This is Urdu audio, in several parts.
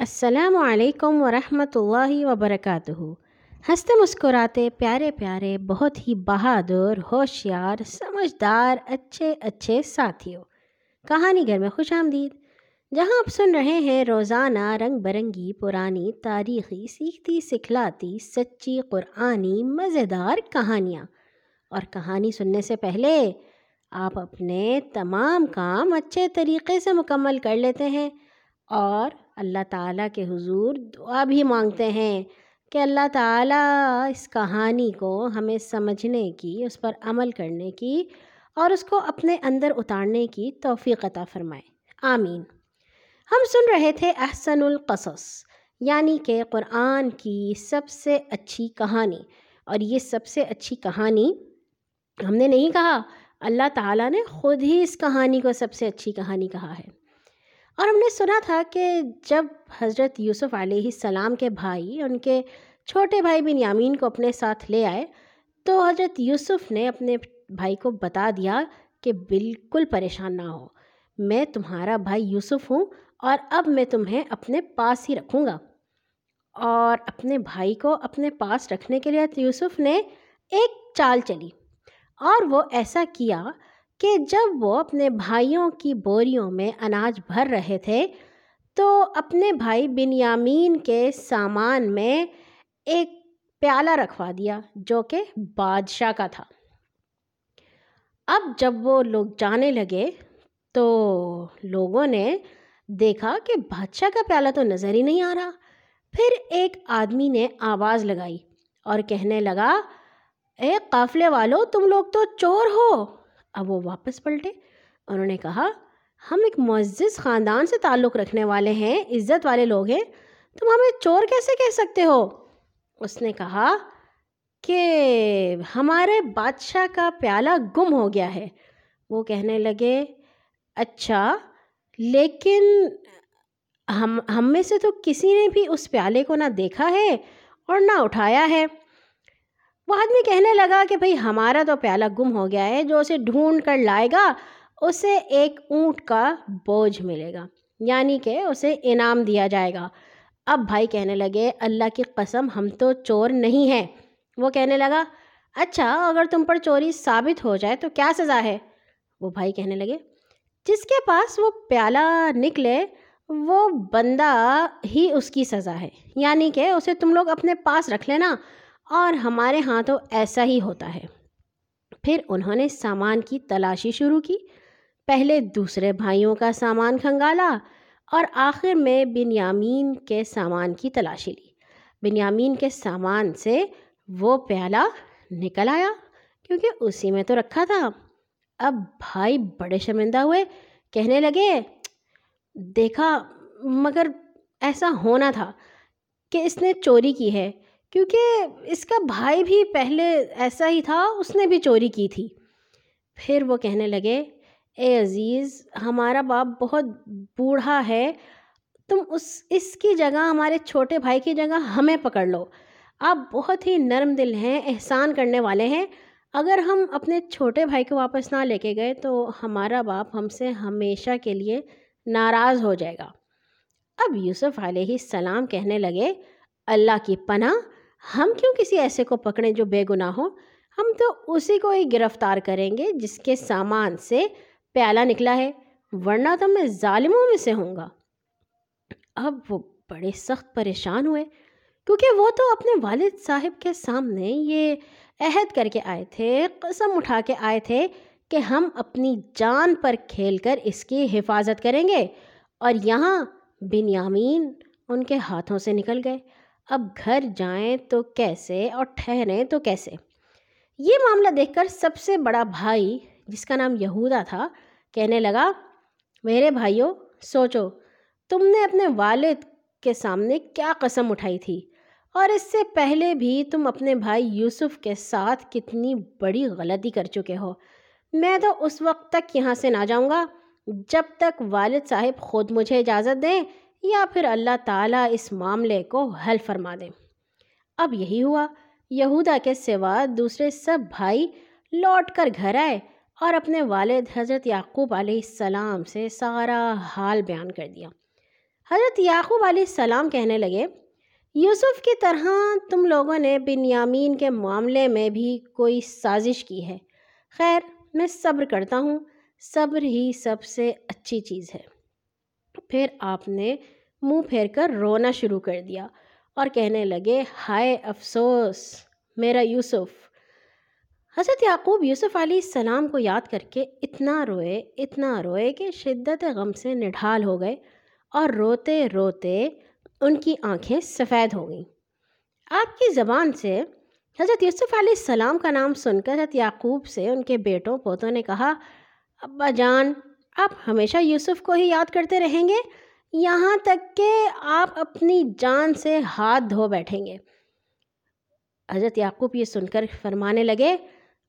السلام علیکم ورحمۃ اللہ وبرکاتہ۔ ہنستے مسکراتے پیارے پیارے، بہت ہی بہادر، ہوشیار، سمجھدار، اچھے اچھے ساتھیوں۔ کہانی گھر میں خوش آمدید۔ جہاں آپ سن رہے ہیں، روزانہ رنگ برنگی، پرانی تاریخی، سیکھتی سکھلاتی، سچی قرآنی، مزیدار کہانیاں۔ اور کہانی سننے سے پہلے، آپ اپنے تمام کام اچھے طریقے سے مکمل کر لیتے ہیں اور اللہ تعالیٰ کے حضور دعا بھی مانگتے ہیں کہ اللہ تعالیٰ اس کہانی کو ہمیں سمجھنے کی، اس پر عمل کرنے کی اور اس کو اپنے اندر اتارنے کی توفیق عطا فرمائے۔ آمین۔ ہم سن رہے تھے احسن القصص یعنی کہ قرآن کی سب سے اچھی کہانی۔ اور یہ سب سے اچھی کہانی ہم نے نہیں کہا، اللہ تعالیٰ نے خود ہی اس کہانی کو سب سے اچھی کہانی کہا ہے۔ اور ہم نے سنا تھا کہ جب حضرت یوسف علیہ السلام کے بھائی ان کے چھوٹے بھائی بن یامین کو اپنے ساتھ لے آئے، تو حضرت یوسف نے اپنے بھائی کو بتا دیا کہ بالکل پریشان نہ ہو۔ میں تمہارا بھائی یوسف ہوں اور اب میں تمہیں اپنے پاس ہی رکھوں گا۔ اور اپنے بھائی کو اپنے پاس رکھنے کے لیے یوسف نے ایک چال چلی اور وہ ایسا کیا کہ جب وہ اپنے بھائیوں کی بوریوں میں اناج بھر رہے تھے، تو اپنے بھائی بن یامین کے سامان میں ایک پیالہ رکھوا دیا جو کہ بادشاہ کا تھا۔ اب جب وہ لوگ جانے لگے، تو لوگوں نے دیکھا کہ بادشاہ کا پیالہ تو نظر ہی نہیں آ رہا۔ پھر ایک آدمی نے آواز لگائی اور کہنے لگا، اے قافلے والو، تم لوگ تو چور ہو! اب وہ واپس پلٹے۔ انہوں نے کہا، ہم ایک معزز خاندان سے تعلق رکھنے والے ہیں، عزت والے لوگ ہیں، تم ہمیں چور کیسے کہہ سکتے ہو؟ اس نے کہا کہ ہمارے بادشاہ کا پیالہ گم ہو گیا ہے۔ وہ کہنے لگے اچھا لیکن ہم ہم میں سے تو کسی نے بھی اس پیالے کو نہ دیکھا ہے اور نہ اٹھایا ہے۔ وہ آدمی کہنے لگا کہ بھئی ہمارا تو پیالہ گم ہو گیا ہے، جو اسے ڈھونڈ کر لائے گا، اسے ایک اونٹ کا بوجھ ملے گا۔ یعنی کہ اسے انعام دیا جائے گا۔ اب بھائی کہنے لگے، اللہ کی قسم، ہم تو چور نہیں ہیں۔ وہ کہنے لگا اچھا اگر تم پر چوری ثابت ہو جائے تو کیا سزا ہے؟ وہ بھائی کہنے لگے، جس کے پاس وہ پیالہ نکلے، وہ بندہ ہی اس کی سزا ہے۔ یعنی کہ اسے تم لوگ اپنے پاس رکھ لینا۔ اور ہمارے ہاں تو ایسا ہی ہوتا ہے۔ پھر انہوں نے سامان کی تلاشی شروع کی۔ پہلے دوسرے بھائیوں کا سامان کھنگالا اور آخر میں بن یامین کے سامان کی تلاشی لی۔ بن یامین کے سامان سے وہ پیالہ نکل آیا کیونکہ اسی میں تو رکھا تھا۔ اب بھائی بڑے شرمندہ ہوئے، کہنے لگے، دیکھا، مگر ایسا ہونا تھا کہ اس نے چوری کی ہے۔ کیونکہ اس کا بھائی بھی پہلے ایسا ہی تھا، اس نے بھی چوری کی تھی۔ پھر وہ کہنے لگے، اے عزیز، ہمارا باپ بہت بوڑھا ہے، تم اس اس کی جگہ، ہمارے چھوٹے بھائی کی جگہ ہمیں پکڑ لو۔ آپ بہت ہی نرم دل ہیں، احسان کرنے والے ہیں۔ اگر ہم اپنے چھوٹے بھائی کو واپس نہ لے کے گئے، تو ہمارا باپ ہم سے ہمیشہ کے لیے ناراض ہو جائے گا۔ اب یوسف علیہ السلام کہنے لگے، اللہ کی پناہ ہم کیوں کسی ایسے کو پکڑیں جو بے گناہ ہو ہم تو اسی کو ہی گرفتار کریں گے جس کے سامان سے پیالہ نکلا ہے، ورنہ تو میں ظالموں میں سے ہوں گا۔ اب وہ بڑے سخت پریشان ہوئے، کیونکہ وہ تو اپنے والد صاحب کے سامنے یہ عہد کر کے آئے تھے، قسم اٹھا کے آئے تھے کہ ہم اپنی جان پر کھیل کر اس کی حفاظت کریں گے۔ اور یہاں بن یامین ان کے ہاتھوں سے نکل گئے۔ اب گھر جائیں تو کیسے اور ٹھہریں تو کیسے؟ یہ معاملہ دیکھ کر سب سے بڑا بھائی، جس کا نام یہودا تھا، کہنے لگا، میرے بھائیوں سوچو، تم نے اپنے والد کے سامنے کیا قسم اٹھائی تھی؟ اور اس سے پہلے بھی تم اپنے بھائی یوسف کے ساتھ کتنی بڑی غلطی کر چکے ہو۔ میں تو اس وقت تک یہاں سے نہ جاؤں گا، جب تک والد صاحب خود مجھے اجازت دیں یا پھر اللہ تعالیٰ اس معاملے کو حل فرما دیں اب یہی ہوا، یہودا کے سوا دوسرے سب بھائی لوٹ کر گھر آئے اور اپنے والد حضرت یعقوب علیہ السلام سے سارا حال بیان کر دیا۔ حضرت یعقوب علیہ السلام کہنے لگے، یوسف کی طرح تم لوگوں نے بن یامین کے معاملے میں بھی کوئی سازش کی ہے۔ خیر، میں صبر کرتا ہوں، صبر ہی سب سے اچھی چیز ہے۔ پھر آپ نے منہ پھیر کر رونا شروع کر دیا اور کہنے لگے، ہائے افسوس، میرا یوسف۔ حضرت یعقوب یوسف علیہ السلام کو یاد کر کے اتنا روئے اتنا روئے کہ شدت غم سے نڈھال ہو گئے اور روتے روتے ان کی آنکھیں سفید ہو گئیں۔ آپ کی زبان سے حضرت یوسف علیہ السلام کا نام سن کر حضرت یعقوب سے ان کے بیٹوں پوتوں نے کہا، ابا جان آپ ہمیشہ یوسف کو ہی یاد کرتے رہیں گے۔ یہاں تک کہ آپ اپنی جان سے ہاتھ دھو بیٹھیں گے۔ حضرت یعقوب یہ سن کر فرمانے لگے،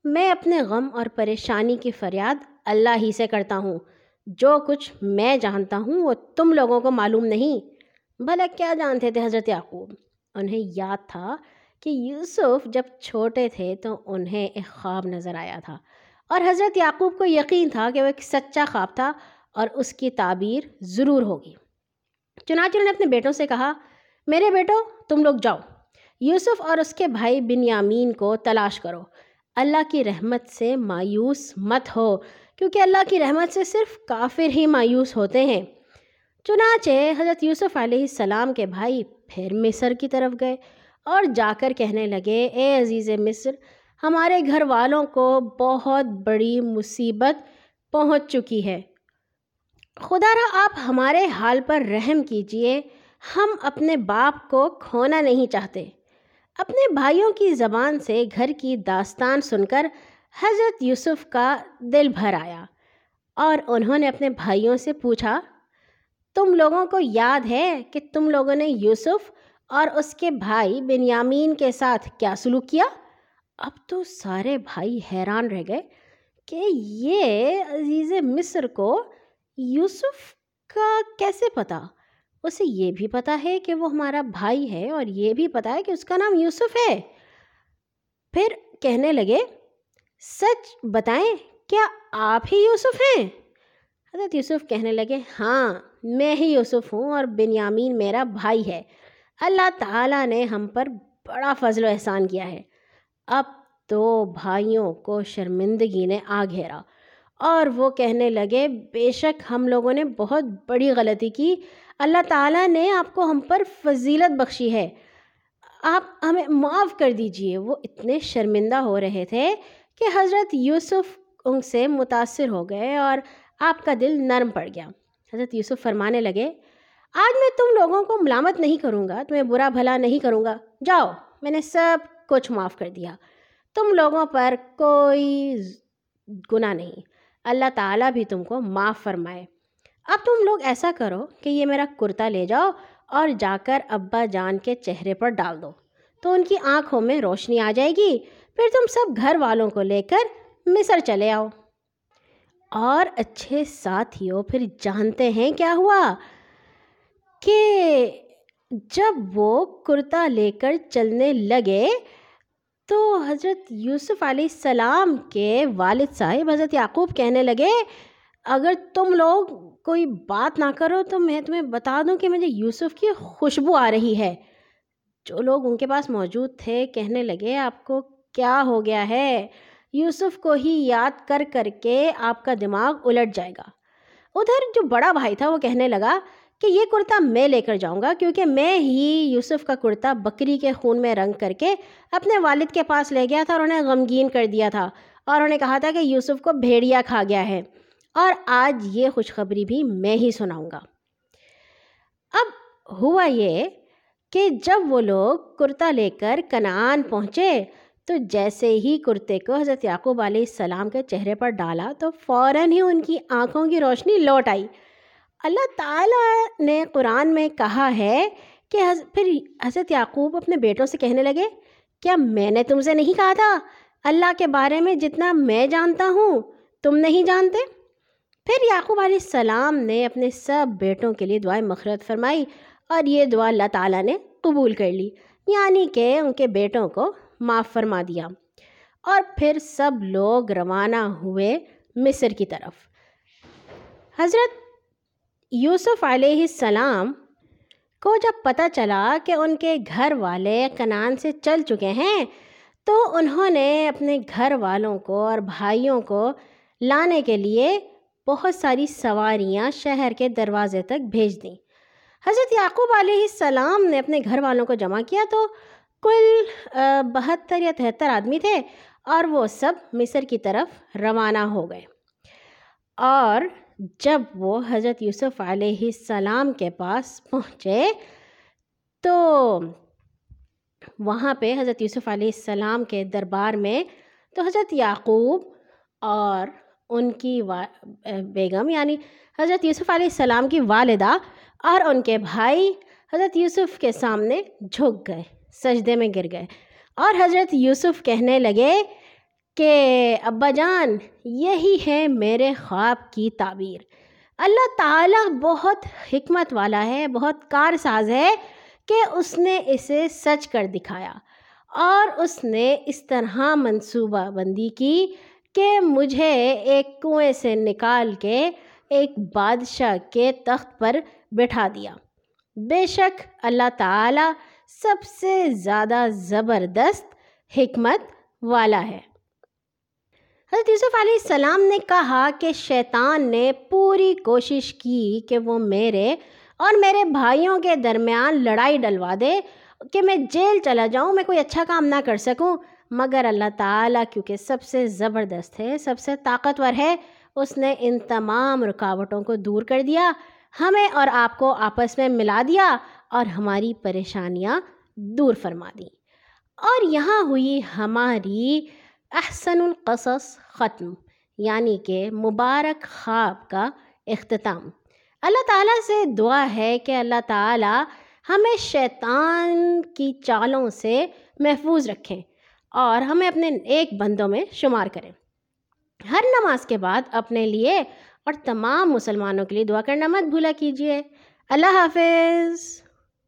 میں اپنے غم اور پریشانی کی فریاد اللہ ہی سے کرتا ہوں۔ جو کچھ میں جانتا ہوں وہ تم لوگوں کو معلوم نہیں۔ بھلا کیا جانتے تھے حضرت یعقوب؟ انہیں یاد تھا کہ یوسف جب چھوٹے تھے تو انہیں ایک خواب نظر آیا تھا۔ اور حضرت یعقوب کو یقین تھا کہ وہ ایک سچا خواب تھا اور اس کی تعبیر ضرور ہوگی۔ چنانچہ انہوں نے اپنے بیٹوں سے کہا، میرے بیٹو، تم لوگ جاؤ۔ یوسف اور اس کے بھائی بن یامین کو تلاش کرو۔ اللہ کی رحمت سے مایوس مت ہو، کیونکہ اللہ کی رحمت سے صرف کافر ہی مایوس ہوتے ہیں۔ چنانچہ حضرت یوسف علیہ السلام کے بھائی پھر مصر کی طرف گئے اور جا کر کہنے لگے، اے عزیز مصر ہمارے گھر والوں کو بہت بڑی مصیبت پہنچ چکی ہے۔ خدا را، آپ ہمارے حال پر رحم کیجیے۔ ہم اپنے باپ کو کھونا نہیں چاہتے۔ اپنے بھائیوں کی زبان سے گھر کی داستان سن کر حضرت یوسف کا دل بھر آیا اور انہوں نے اپنے بھائیوں سے پوچھا، تم لوگوں کو یاد ہے کہ تم لوگوں نے یوسف اور اس کے بھائی بنیامین کے ساتھ کیا سلوک کیا؟ اب تو سارے بھائی حیران رہ گئے کہ یہ عزیز مصر کو یوسف کا کیسے پتہ اسے یہ بھی پتہ ہے کہ وہ ہمارا بھائی ہے اور یہ بھی پتہ ہے کہ اس کا نام یوسف ہے۔ پھر کہنے لگے، سچ بتائیں، کیا آپ ہی یوسف ہیں؟ حضرت یوسف کہنے لگے ہاں میں ہی یوسف ہوں اور بنیامین میرا بھائی ہے۔ اللہ تعالیٰ نے ہم پر بڑا فضل و احسان کیا ہے۔ اب تو بھائیوں کو شرمندگی نے آ گھیرا اور وہ کہنے لگے، بے شک ہم لوگوں نے بہت بڑی غلطی کی۔ اللہ تعالیٰ نے آپ کو ہم پر فضیلت بخشی ہے۔ آپ ہمیں معاف کر دیجیے۔ وہ اتنے شرمندہ ہو رہے تھے کہ حضرت یوسف ان سے متاثر ہو گئے اور آپ کا دل نرم پڑ گیا۔ حضرت یوسف فرمانے لگے، آج میں تم لوگوں کو ملامت نہیں کروں گا، تمہیں برا بھلا نہیں کروں گا۔ جاؤ، میں نے سب کچھ معاف کر دیا۔ تم لوگوں پر کوئی گناہ نہیں۔ اللہ تعالیٰ بھی تم کو معاف فرمائے۔ اب تم لوگ ایسا کرو کہ یہ میرا کرتا لے جاؤ اور جا کر ابا جان کے چہرے پر ڈال دو۔ تو ان کی آنکھوں میں روشنی آ جائے گی۔ پھر تم سب گھر والوں کو لے کر مصر چلے آؤ۔ اور اچھے ساتھیوں، پھر جانتے ہیں کیا ہوا؟ کہ جب وہ کرتا لے کر چلنے لگے تو حضرت یوسف علیہ السلام کے والد صاحب حضرت یعقوب کہنے لگے، اگر تم لوگ کوئی بات نہ کرو تو میں تمہیں بتا دوں کہ مجھے یوسف کی خوشبو آ رہی ہے۔ جو لوگ ان کے پاس موجود تھے کہنے لگے، آپ کو کیا ہو گیا ہے؟ یوسف کو ہی یاد کر کر کے آپ کا دماغ الٹ جائے گا۔ ادھر جو بڑا بھائی تھا وہ کہنے لگا کہ یہ کرتا میں لے کر جاؤں گا کیونکہ میں ہی یوسف کا کرتا بکری کے خون میں رنگ کر کے اپنے والد کے پاس لے گیا تھا اور انہیں غمگین کر دیا تھا اور انہیں کہا تھا کہ یوسف کو بھیڑیا کھا گیا ہے اور آج یہ خوشخبری بھی میں ہی سناؤں گا۔ اب ہوا یہ کہ جب وہ لوگ کرتا لے کر کنعان پہنچے تو جیسے ہی کرتے کو حضرت یعقوب علیہ السلام کے چہرے پر ڈالا تو فوراً ہی ان کی آنکھوں کی روشنی لوٹ آئی۔ اللہ تعالیٰ نے قرآن میں کہا ہے کہ پھر حضرت یعقوب اپنے بیٹوں سے کہنے لگے، کیا میں نے تم سے نہیں کہا تھا اللہ کے بارے میں جتنا میں جانتا ہوں، تم نہیں جانتے؟ پھر یعقوب علیہ السلام نے اپنے سب بیٹوں کے لیے دعائیں مخرت فرمائی اور یہ دعا اللہ تعالیٰ نے قبول کر لی یعنی کہ ان کے بیٹوں کو معاف فرما دیا۔ اور پھر سب لوگ روانہ ہوئے مصر کی طرف۔ حضرت یوسف علیہ السلام کو جب پتہ چلا کہ ان کے گھر والے کنان سے چل چکے ہیں، تو انہوں نے اپنے گھر والوں کو اور بھائیوں کو لانے کے لیے بہت ساری سواریاں شہر کے دروازے تک بھیج دیں۔ حضرت یعقوب علیہ السلام نے اپنے گھر والوں کو جمع کیا تو کل بہتر یا تہتر آدمی تھے اور وہ سب مصر کی طرف روانہ ہو گئے۔ اور جب وہ حضرت یوسف علیہ السلام کے پاس پہنچے تو وہاں پہ حضرت یوسف علیہ السلام کے دربار میں تو حضرت یعقوب اور ان کی بیگم یعنی حضرت یوسف علیہ السلام کی والدہ اور ان کے بھائی حضرت یوسف کے سامنے جھک گئے، سجدے میں گر گئے اور حضرت یوسف کہنے لگے کہ ابا جان، یہی ہے میرے خواب کی تعبیر۔ اللہ تعالیٰ بہت حکمت والا ہے، بہت کار ساز ہے کہ اس نے اسے سچ کر دکھایا۔ اور اس نے اس طرح منصوبہ بندی کی کہ مجھے ایک کنویں سے نکال کے ایک بادشاہ کے تخت پر بٹھا دیا۔ بے شک اللہ تعالیٰ سب سے زیادہ زبردست حکمت والا ہے۔ حضرت یوسف علیہ السلام نے کہا کہ شیطان نے پوری کوشش کی کہ وہ میرے اور میرے بھائیوں کے درمیان لڑائی ڈلوا دے، کہ میں جیل چلا جاؤں، میں کوئی اچھا کام نہ کر سکوں۔ مگر اللہ تعالیٰ کیونکہ سب سے زبردست ہے، سب سے طاقتور ہے، اس نے ان تمام رکاوٹوں کو دور کر دیا، ہمیں اور آپ کو آپس میں ملا دیا اور ہماری پریشانیاں دور فرما دیں۔ اور یہاں ہوئی ہماری احسن القصص ختم یعنی کہ مبارک خواب کا اختتام۔ اللہ تعالیٰ سے دعا ہے کہ اللہ تعالیٰ ہمیں شیطان کی چالوں سے محفوظ رکھیں اور ہمیں اپنے ایک بندوں میں شمار کریں۔ ہر نماز کے بعد اپنے لیے اور تمام مسلمانوں کے لیے دعا کرنا مت بھولا کیجیے۔ اللہ حافظ۔